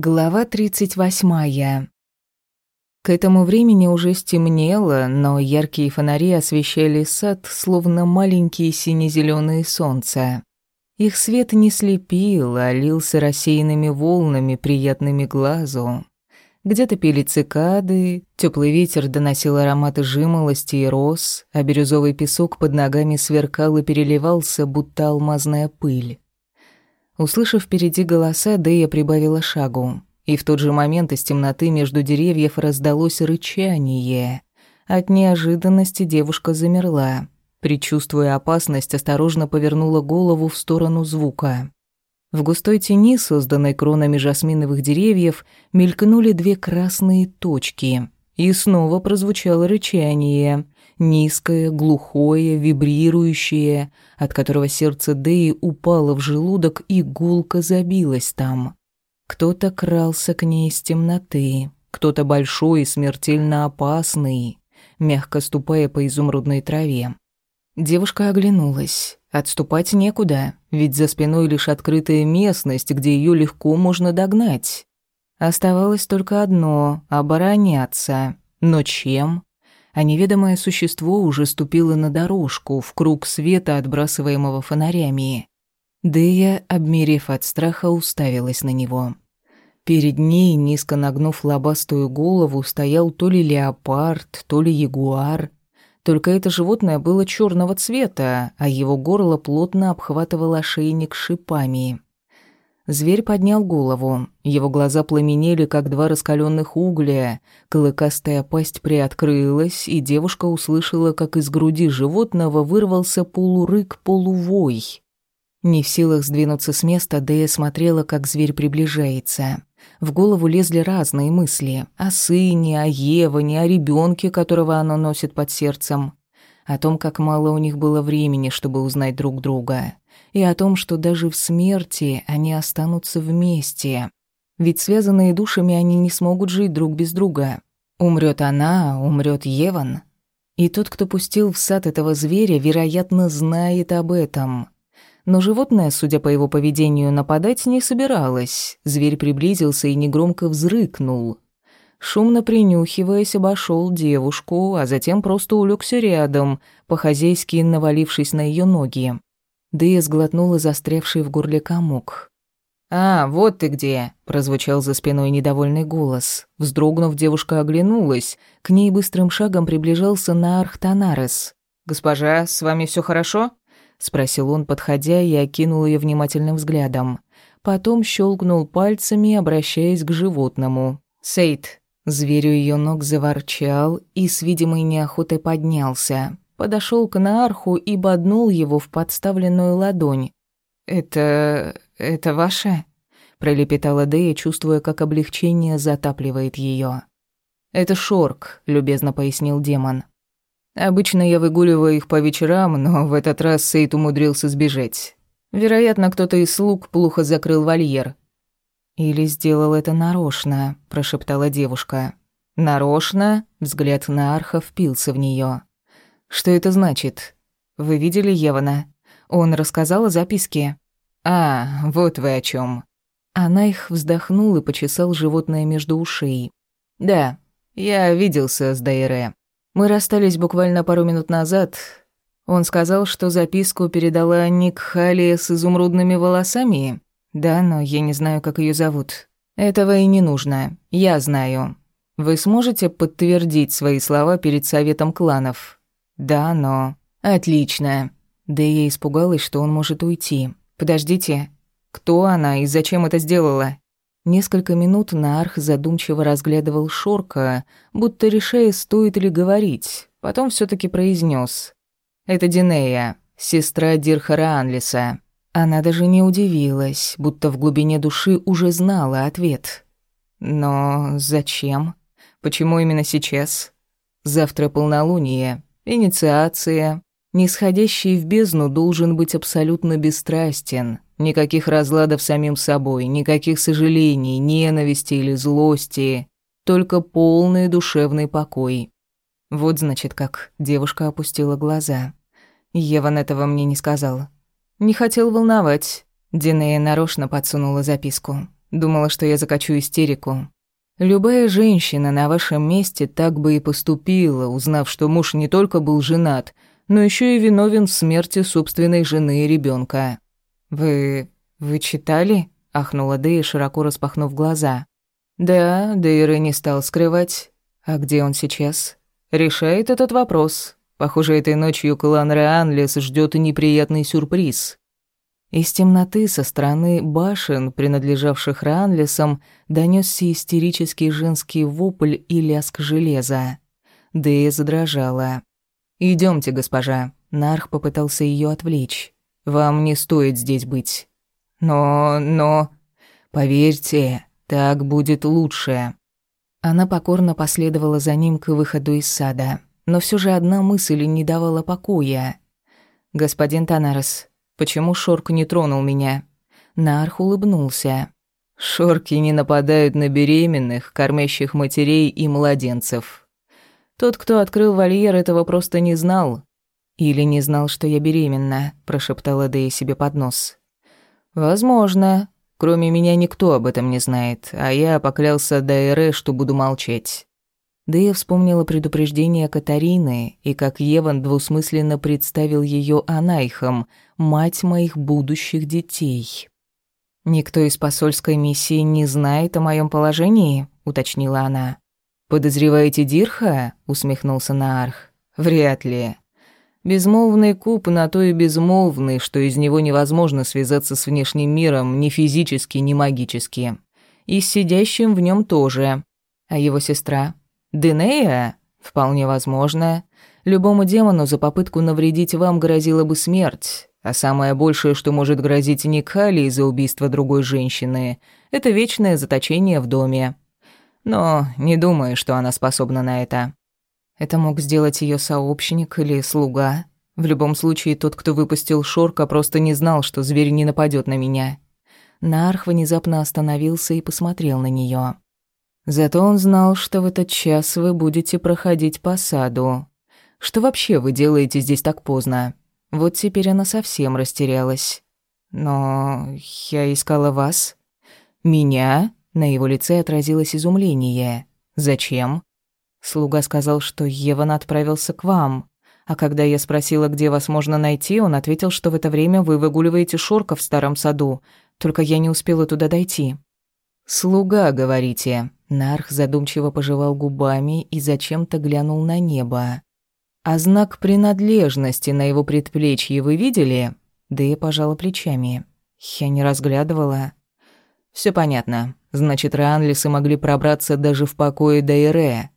Глава 38. К этому времени уже стемнело, но яркие фонари освещали сад, словно маленькие сине-зелёные солнца. Их свет не слепил, а лился рассеянными волнами, приятными глазу. Где-то пели цикады, теплый ветер доносил ароматы жимолости и роз, а бирюзовый песок под ногами сверкал и переливался, будто алмазная пыль. Услышав впереди голоса, Дэя прибавила шагу, и в тот же момент из темноты между деревьев раздалось рычание. От неожиданности девушка замерла. Причувствуя опасность, осторожно повернула голову в сторону звука. В густой тени, созданной кронами жасминовых деревьев, мелькнули две красные точки, и снова прозвучало рычание — низкое, глухое, вибрирующее, от которого сердце Деи упало в желудок и гулко забилось там. Кто-то крался к ней из темноты, кто-то большой и смертельно опасный, мягко ступая по изумрудной траве. Девушка оглянулась. Отступать некуда, ведь за спиной лишь открытая местность, где ее легко можно догнать. Оставалось только одно — обороняться. Но чем? А неведомое существо уже ступило на дорожку в круг света, отбрасываемого фонарями. Дея, обмерев от страха, уставилась на него. Перед ней, низко нагнув лобастую голову, стоял то ли леопард, то ли ягуар. Только это животное было черного цвета, а его горло плотно обхватывал ошейник шипами. Зверь поднял голову. Его глаза пламенели, как два раскаленных угля. Клыкастая пасть приоткрылась, и девушка услышала, как из груди животного вырвался полурык-полувой. Не в силах сдвинуться с места, Дэя смотрела, как зверь приближается. В голову лезли разные мысли. О сыне, о Еване, о ребенке, которого она носит под сердцем. О том, как мало у них было времени, чтобы узнать друг друга и о том, что даже в смерти они останутся вместе. Ведь связанные душами они не смогут жить друг без друга. Умрет она, умрет Еван. И тот, кто пустил в сад этого зверя, вероятно, знает об этом. Но животное, судя по его поведению, нападать не собиралось. Зверь приблизился и негромко взрыкнул. Шумно принюхиваясь, обошел девушку, а затем просто улегся рядом, по-хозяйски навалившись на ее ноги. Дэя сглотнула застрявший в горле комок. «А, вот ты где!» – прозвучал за спиной недовольный голос. Вздрогнув, девушка оглянулась. К ней быстрым шагом приближался Наарх Танарес. «Госпожа, с вами все хорошо?» – спросил он, подходя, и окинул ее внимательным взглядом. Потом щелкнул пальцами, обращаясь к животному. «Сейд!» Зверь у ее ног заворчал и с видимой неохотой поднялся подошел к Наарху и боднул его в подставленную ладонь. «Это... это ваше?» — пролепетала Дея, чувствуя, как облегчение затапливает ее. «Это шорк», — любезно пояснил демон. «Обычно я выгуливаю их по вечерам, но в этот раз Сейт умудрился сбежать. Вероятно, кто-то из слуг плохо закрыл вольер». «Или сделал это нарочно», — прошептала девушка. «Нарочно?» — взгляд на Арха впился в нее. Что это значит? Вы видели Евана? Он рассказал о записке. А, вот вы о чем. Она их вздохнул и почесал животное между ушей. Да, я виделся с Дайре. Мы расстались буквально пару минут назад. Он сказал, что записку передала Ник Хали с изумрудными волосами. Да, но я не знаю, как ее зовут. Этого и не нужно. Я знаю. Вы сможете подтвердить свои слова перед советом кланов? «Да, но...» «Отлично». Да я испугалась, что он может уйти. «Подождите. Кто она и зачем это сделала?» Несколько минут Нарх задумчиво разглядывал Шорка, будто решая, стоит ли говорить. Потом все таки произнес: «Это Динея, сестра Дирхара Анлиса». Она даже не удивилась, будто в глубине души уже знала ответ. «Но зачем? Почему именно сейчас? Завтра полнолуние, Инициация. Нисходящий в бездну должен быть абсолютно бесстрастен. Никаких разладов самим собой, никаких сожалений, ненависти или злости. Только полный душевный покой. Вот значит как. Девушка опустила глаза. Еван этого мне не сказала. Не хотел волновать. Динея нарочно подсунула записку. Думала, что я закачу истерику. Любая женщина на вашем месте так бы и поступила, узнав, что муж не только был женат, но еще и виновен в смерти собственной жены и ребенка. «Вы... вы читали?» — ахнула Дэя, широко распахнув глаза. «Да, Дейра не стал скрывать. А где он сейчас?» «Решает этот вопрос. Похоже, этой ночью клан Реанлес ждет неприятный сюрприз». Из темноты со стороны башен, принадлежавших Ранлесам, донесся истерический женский вопль и лязг железа. Дэя задрожала. Идемте, госпожа. Нарх попытался ее отвлечь. Вам не стоит здесь быть. Но, но... Поверьте, так будет лучше. Она покорно последовала за ним к выходу из сада. Но все же одна мысль не давала покоя. «Господин Танарес, Почему Шорк не тронул меня? Нарх улыбнулся. Шорки не нападают на беременных, кормящих матерей и младенцев. Тот, кто открыл вольер, этого просто не знал. Или не знал, что я беременна, прошептала Дэя себе под нос. Возможно. Кроме меня никто об этом не знает, а я поклялся Дайре, что буду молчать. Да я вспомнила предупреждение Катарины и как Еван двусмысленно представил ее Анайхом, мать моих будущих детей. «Никто из посольской миссии не знает о моем положении?» — уточнила она. «Подозреваете Дирха?» — усмехнулся Наарх. «Вряд ли. Безмолвный куб на то и безмолвный, что из него невозможно связаться с внешним миром ни физически, ни магически. И с сидящим в нем тоже. А его сестра? Денея? Вполне возможно. Любому демону за попытку навредить вам грозила бы смерть. А самое большее, что может грозить Никхали из-за убийства другой женщины, это вечное заточение в доме. Но не думаю, что она способна на это. Это мог сделать ее сообщник или слуга. В любом случае, тот, кто выпустил Шорка, просто не знал, что зверь не нападет на меня. Нарх внезапно остановился и посмотрел на нее. Зато он знал, что в этот час вы будете проходить по саду. Что вообще вы делаете здесь так поздно? Вот теперь она совсем растерялась. Но я искала вас. Меня? На его лице отразилось изумление. Зачем? Слуга сказал, что Еван отправился к вам. А когда я спросила, где вас можно найти, он ответил, что в это время вы выгуливаете шорка в старом саду. Только я не успела туда дойти. «Слуга, говорите?» Нарх задумчиво пожевал губами и зачем-то глянул на небо. «А знак принадлежности на его предплечье вы видели?» Да я пожала плечами. Я не разглядывала. Все понятно. Значит, Ранлисы могли пробраться даже в покое Дайре.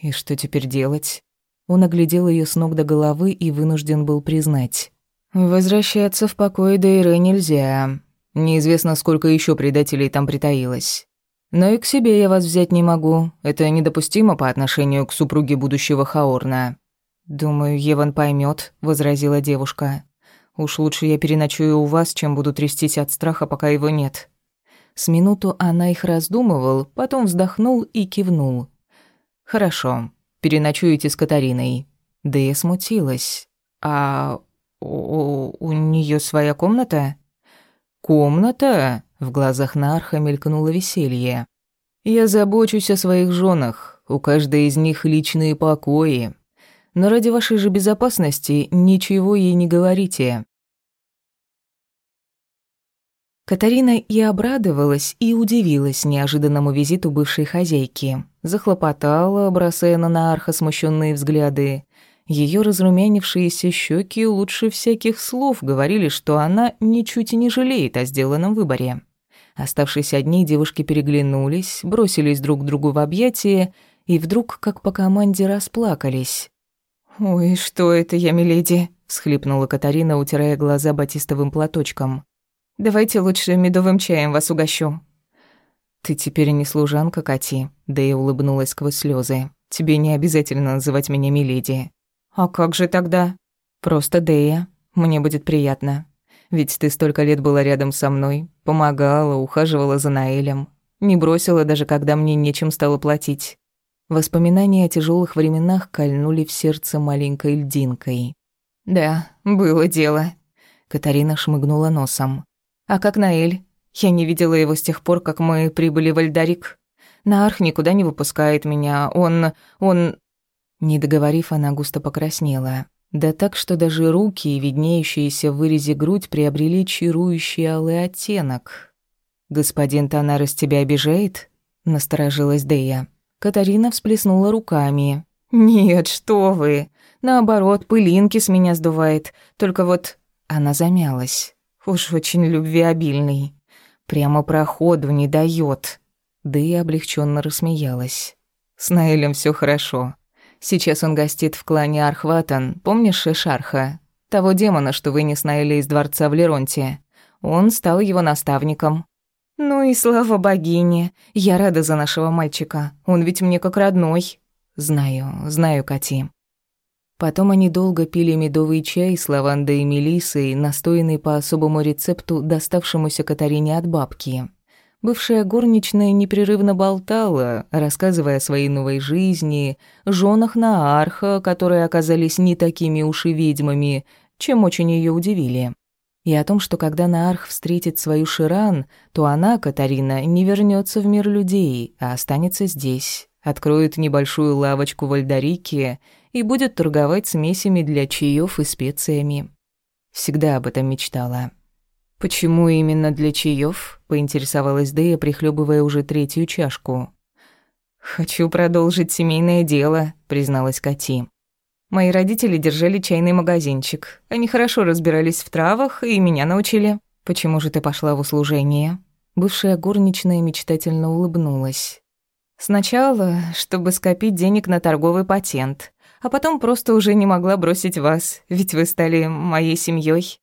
И что теперь делать? Он оглядел ее с ног до головы и вынужден был признать. «Возвращаться в покое Дайре нельзя. Неизвестно, сколько еще предателей там притаилось. Но и к себе я вас взять не могу. Это недопустимо по отношению к супруге будущего Хаорна. Думаю, Еван поймет, возразила девушка. Уж лучше я переночую у вас, чем буду трястись от страха, пока его нет. С минуту она их раздумывал, потом вздохнул и кивнул. Хорошо, переночуете с Катариной. Да я смутилась. А у, у нее своя комната? «Комната?» — в глазах Нарха мелькнуло веселье. «Я забочусь о своих женах, у каждой из них личные покои. Но ради вашей же безопасности ничего ей не говорите». Катарина и обрадовалась, и удивилась неожиданному визиту бывшей хозяйки. Захлопотала, бросая на Наарха смущенные взгляды. Ее разрумянившиеся щеки лучше всяких слов говорили, что она ничуть и не жалеет о сделанном выборе. Оставшись одни, девушки переглянулись, бросились друг к другу в объятия и вдруг, как по команде, расплакались. «Ой, что это я, миледи?» — всхлипнула Катарина, утирая глаза батистовым платочком. «Давайте лучше медовым чаем вас угощу». «Ты теперь не служанка, Кати», — да и улыбнулась сквозь слезы. «Тебе не обязательно называть меня миледи. «А как же тогда?» «Просто Дея. Мне будет приятно. Ведь ты столько лет была рядом со мной, помогала, ухаживала за Наэлем. Не бросила даже, когда мне нечем стало платить». Воспоминания о тяжелых временах кольнули в сердце маленькой льдинкой. «Да, было дело». Катарина шмыгнула носом. «А как Наэль? Я не видела его с тех пор, как мы прибыли в Альдарик. Наарх никуда не выпускает меня. Он... он...» Не договорив, она густо покраснела. Да так, что даже руки и виднеющиеся в вырезе грудь приобрели чарующий алый оттенок. «Господин Танарес тебя обижает?» — насторожилась Дея. Катарина всплеснула руками. «Нет, что вы! Наоборот, пылинки с меня сдувает. Только вот...» Она замялась. «Уж очень любвеобильный. Прямо проходу не даёт». Дея облегченно рассмеялась. «С Наэлем всё хорошо. Сейчас он гостит в клане Архватан. Помнишь Шарха? Того демона, что вынес Наэля из дворца в Леронте. Он стал его наставником. Ну и слава богине. Я рада за нашего мальчика. Он ведь мне как родной. Знаю, знаю, Кати. Потом они долго пили медовый чай с лавандой и мелиссой, настоянный по особому рецепту, доставшемуся Катарине от бабки. Бывшая горничная непрерывно болтала, рассказывая о своей новой жизни, женах Наарха, которые оказались не такими уж и ведьмами, чем очень ее удивили. И о том, что когда Наарх встретит свою Ширан, то она, Катарина, не вернется в мир людей, а останется здесь, откроет небольшую лавочку в Альдарике и будет торговать смесями для чаев и специями. Всегда об этом мечтала. «Почему именно для чаев? поинтересовалась Дэя, прихлебывая уже третью чашку. «Хочу продолжить семейное дело», — призналась Кати. «Мои родители держали чайный магазинчик. Они хорошо разбирались в травах и меня научили. Почему же ты пошла в услужение?» Бывшая горничная мечтательно улыбнулась. «Сначала, чтобы скопить денег на торговый патент, а потом просто уже не могла бросить вас, ведь вы стали моей семьей.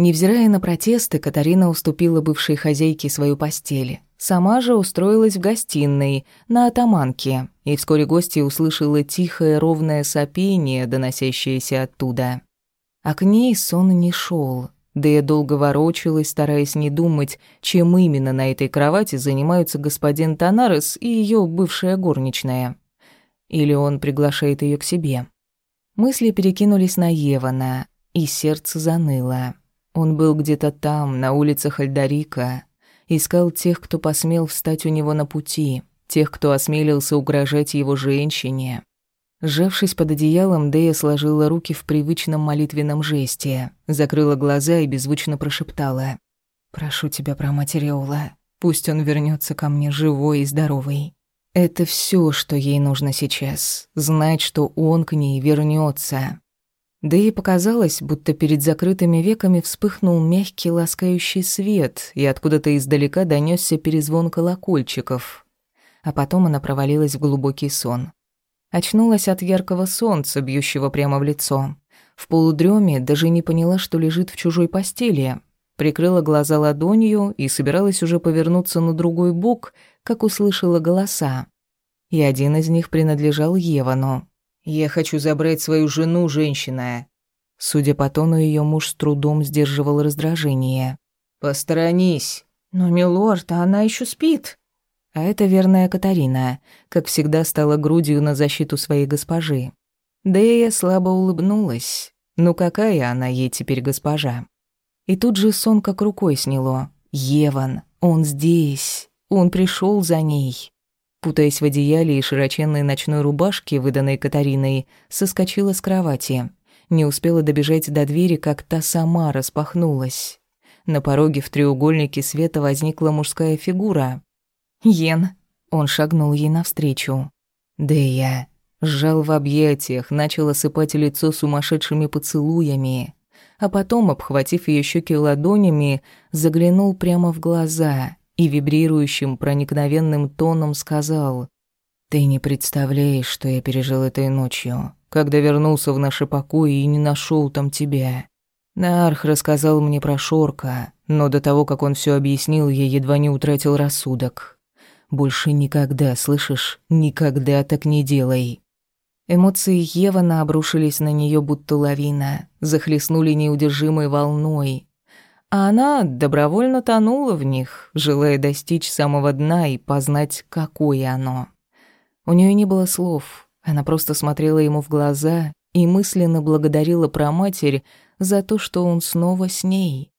Невзирая на протесты, Катарина уступила бывшей хозяйке свою постель. Сама же устроилась в гостиной, на атаманке, и вскоре гостья услышала тихое ровное сопение, доносящееся оттуда. А к ней сон не шел. Да я долго ворочалась, стараясь не думать, чем именно на этой кровати занимаются господин Танарес и ее бывшая горничная. Или он приглашает ее к себе. Мысли перекинулись на Евана, и сердце заныло. Он был где-то там, на улицах Альдарика, искал тех, кто посмел встать у него на пути, тех, кто осмелился угрожать его женщине. Сжавшись под одеялом, Дея сложила руки в привычном молитвенном жесте, закрыла глаза и беззвучно прошептала. «Прошу тебя про Материола. Пусть он вернется ко мне живой и здоровый. Это все, что ей нужно сейчас. Знать, что он к ней вернется. Да и показалось, будто перед закрытыми веками вспыхнул мягкий ласкающий свет, и откуда-то издалека донесся перезвон колокольчиков. А потом она провалилась в глубокий сон. Очнулась от яркого солнца, бьющего прямо в лицо. В полудреме даже не поняла, что лежит в чужой постели. Прикрыла глаза ладонью и собиралась уже повернуться на другой бок, как услышала голоса. И один из них принадлежал Евану. «Я хочу забрать свою жену, женщина». Судя по тону, ее муж с трудом сдерживал раздражение. «Посторонись». «Но, милорд, а она еще спит». А это верная Катарина, как всегда стала грудью на защиту своей госпожи. Дея слабо улыбнулась. Ну какая она ей теперь госпожа? И тут же сон как рукой сняло. Еван, он здесь. Он пришел за ней. Путаясь в одеяле и широченной ночной рубашке, выданной Катариной, соскочила с кровати. Не успела добежать до двери, как та сама распахнулась. На пороге в треугольнике света возникла мужская фигура. «Йен!» Он шагнул ей навстречу. «Да я...» Сжал в объятиях, начал осыпать лицо сумасшедшими поцелуями, а потом, обхватив ее щеки ладонями, заглянул прямо в глаза и вибрирующим проникновенным тоном сказал «Ты не представляешь, что я пережил этой ночью, когда вернулся в наши покои и не нашел там тебя. Наарх рассказал мне про Шорка, но до того, как он все объяснил, я едва не утратил рассудок. Больше никогда, слышишь, никогда так не делай». Эмоции Евана обрушились на нее будто лавина, захлестнули неудержимой волной, а она добровольно тонула в них, желая достичь самого дна и познать, какое оно. У нее не было слов, она просто смотрела ему в глаза и мысленно благодарила про матерь за то, что он снова с ней.